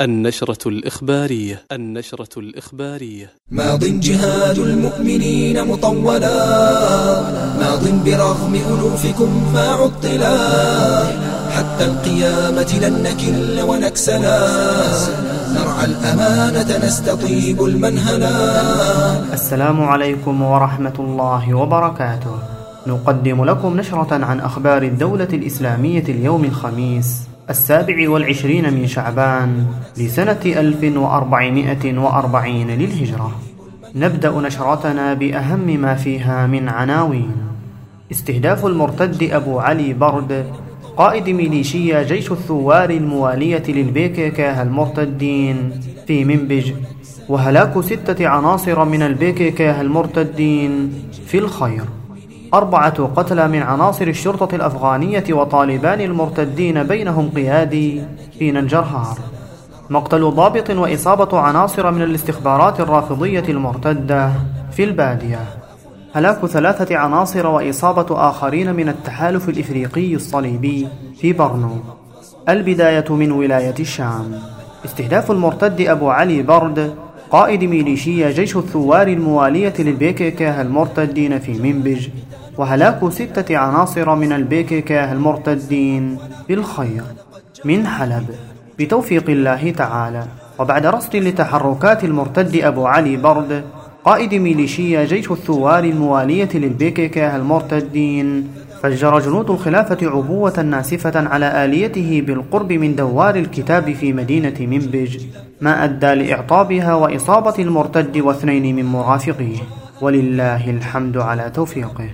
النشرة الإخبارية النشرة الإخبارية. ماض جهاد المؤمنين مطولا ماض برغم ألوفكم ما عطلا. حتى القيامة لن نكل ونكسلا. نرعى الأمانة نستطيب المنهلا. السلام عليكم ورحمة الله وبركاته. نقدم لكم نشرة عن أخبار الدولة الإسلامية اليوم الخميس. السابع والعشرين من شعبان لسنة ألف وأربعمائة وأربعين للهجرة. نبدأ نشرتنا بأهم ما فيها من عناوين. استهداف المرتد أبو علي برد قائد ميليشيا جيش الثوار الموالية للبيكيكا المرتدين في منبج وهلاك ستة عناصر من البيكيكا المرتدين في الخير. أربعة قتلى من عناصر الشرطة الأفغانية وطالبان المرتدين بينهم قيادي في ننجرهار. مقتل ضابط وإصابة عناصر من الاستخبارات الرافضية المرتدة في البادية. هلاك ثلاثة عناصر وإصابة آخرين من التحالف الإفريقي الصليبي في برنو. البداية من ولاية الشام. استهداف المرتد أبو علي برد قائد ميليشيا جيش الثوار الموالية للبيكيكا المرتدين في منبج. وهلاك ستة عناصر من البيكيكا المرتدين بالخير. من حلب. بتوفيق الله تعالى. وبعد رصد لتحركات المرتد أبو علي برد قائد ميليشيا جيش الثوار الموالية للبيكيكا المرتدين فجر جنود الخلافة عبوة ناسفة على آليته بالقرب من دوار الكتاب في مدينة منبج ما أدى لإعطابها وإصابة المرتد واثنين من مرافقيه. ولله الحمد على توفيقه.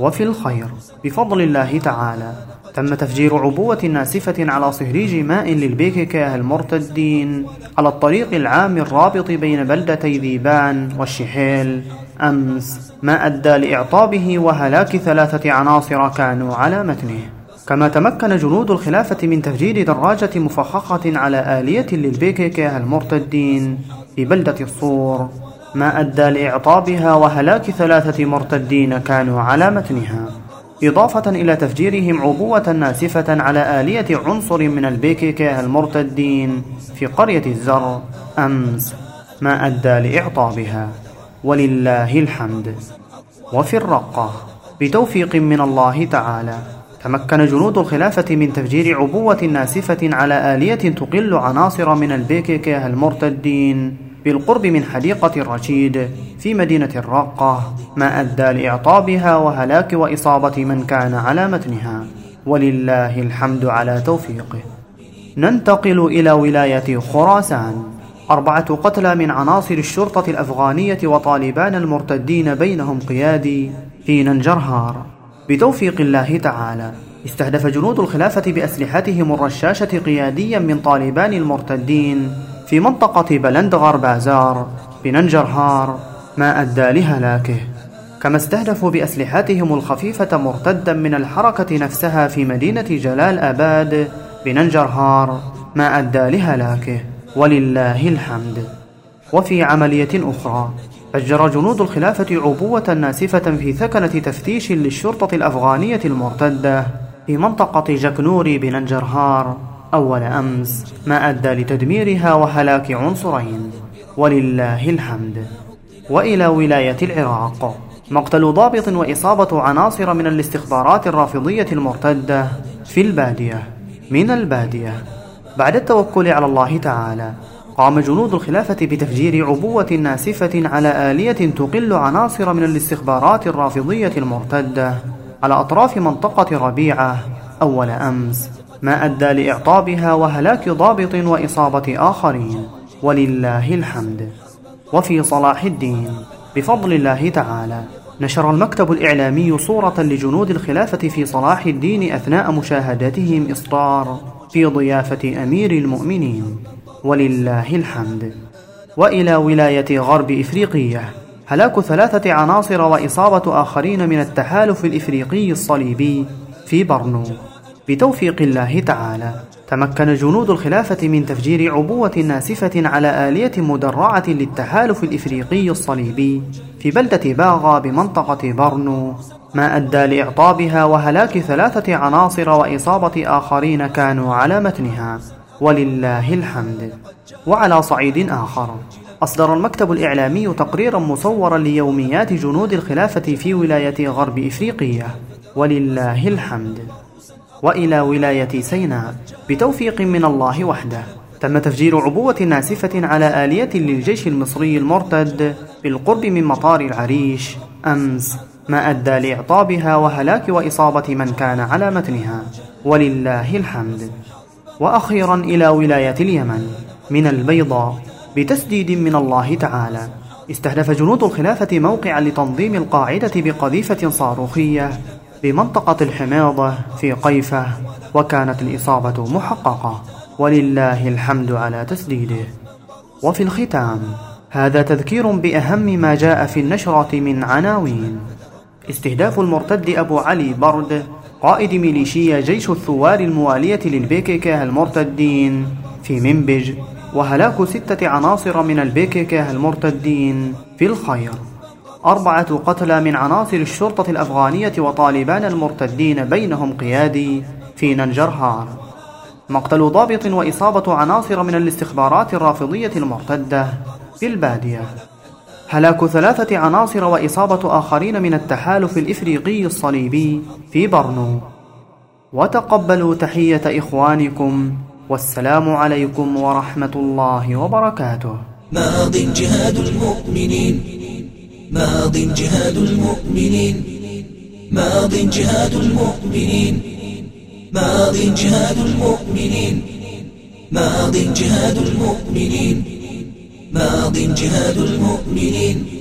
وفي الخير بفضل الله تعالى. تم تفجير عبوة ناسفة على صهريج ماء للبيكيكا المرتدين على الطريق العام الرابط بين بلدتي ذيبان والشحيل. أمس ما أدى لإعطابه وهلاك ثلاثة عناصر كانوا على متنه. كما تمكن جنود الخلافة من تفجير دراجة مفخخة على آلية للبيكيكا المرتدين في بلدة الصور. ما أدى لإعطابها وهلاك ثلاثة مرتدين كانوا على متنها. إضافة إلى تفجيرهم عبوة ناسفة على آلية عنصر من البيكيكا المرتدين في قرية الزر. أمس ما أدى لإعطابها. ولله الحمد. وفي الرقة. بتوفيق من الله تعالى. تمكن جنود الخلافة من تفجير عبوة ناسفة على آلية تقل عناصر من البيكيكا المرتدين. بالقرب من حديقة الرشيد في مدينة الرقة ما أدى لإعطابها وهلاك وإصابة من كان على متنها. ولله الحمد على توفيقه. ننتقل إلى ولاية خراسان. أربعة قتلى من عناصر الشرطة الأفغانية وطالبان المرتدين بينهم قيادي في ننجرهار. بتوفيق الله تعالى استهدف جنود الخلافة بأسلحتهم الرشاشة قياديا من طالبان المرتدين في منطقة بلندغر بازار بننجرهار ما أدى لهلاكه. كما استهدفوا بأسلحتهم الخفيفة مرتدا من الحركة نفسها في مدينة جلال آباد بننجرهار ما أدى لهلاكه. ولله الحمد. وفي عملية أخرى فجر جنود الخلافة عبوة ناسفة في ثكنة تفتيش للشرطة الأفغانية المرتدة في منطقة جكنوري بننجرهار. أول أمس ما أدى لتدميرها وهلاك عنصرين ولله الحمد. وإلى ولاية العراق. مقتل ضابط وإصابة عناصر من الاستخبارات الرافضية المرتدة في البادية من البادية. بعد التوكل على الله تعالى قام جنود الخلافة بتفجير عبوة ناسفة على آلية تقل عناصر من الاستخبارات الرافضية المرتدة على أطراف منطقة ربيعة أول أمس. ما أدى لإعطابها وهلاك ضابط وإصابة آخرين. ولله الحمد. وفي صلاح الدين. بفضل الله تعالى. نشر المكتب الإعلامي صورة لجنود الخلافة في صلاح الدين أثناء مشاهدتهم إصدار في ضيافة أمير المؤمنين. ولله الحمد. وإلى ولاية غرب إفريقية. هلاك ثلاثة عناصر وإصابة آخرين من التحالف الإفريقي الصليبي في برنو. بتوفيق الله تعالى. تمكن جنود الخلافة من تفجير عبوة ناسفة على آلية مدرعة للتحالف الإفريقي الصليبي في بلدة باغا بمنطقة برنو ما أدى لإعطابها وهلاك ثلاثة عناصر وإصابة آخرين كانوا على متنها. ولله الحمد. وعلى صعيد آخر. أصدر المكتب الإعلامي تقريرا مصورا ليوميات جنود الخلافة في ولاية غرب إفريقية. ولله الحمد. وإلى ولاية سيناء بتوفيق من الله وحده. تم تفجير عبوة ناسفة على آلية للجيش المصري المرتد بالقرب من مطار العريش أمس. ما أدى لإعطابها وهلاك وإصابة من كان على متنها. ولله الحمد. وأخيرا إلى ولاية اليمن. من البيضاء. بتسديد من الله تعالى. استهدف جنود الخلافة موقعا لتنظيم القاعدة بقذيفة صاروخية. بمنطقة الحماضة في قيفة وكانت الإصابة محققة. ولله الحمد على تسديده. وفي الختام هذا تذكير بأهم ما جاء في النشرة من عناوين. استهداف المرتد أبو علي برد قائد ميليشيا جيش الثوار الموالية للبيكيكا المرتدين في منبج وهلاك ستة عناصر من البيكيكا المرتدين في الخير. أربعة قتلى من عناصر الشرطة الأفغانية وطالبان المرتدين بينهم قيادي في ننجرهار مقتل ضابط وإصابة عناصر من الاستخبارات الرافضية المرتدة في البادية. هلاك ثلاثة عناصر وإصابة آخرين من التحالف الإفريقي الصليبي في برنو. وتقبلوا تحية إخوانكم والسلام عليكم ورحمة الله وبركاته. ماض جهاد المؤمنين. ماض جهاد المؤمنين. ماض جهاد المؤمنين. ماض جهاد المؤمنين. ماض جهاد المؤمنين. ماض جهاد المؤمنين.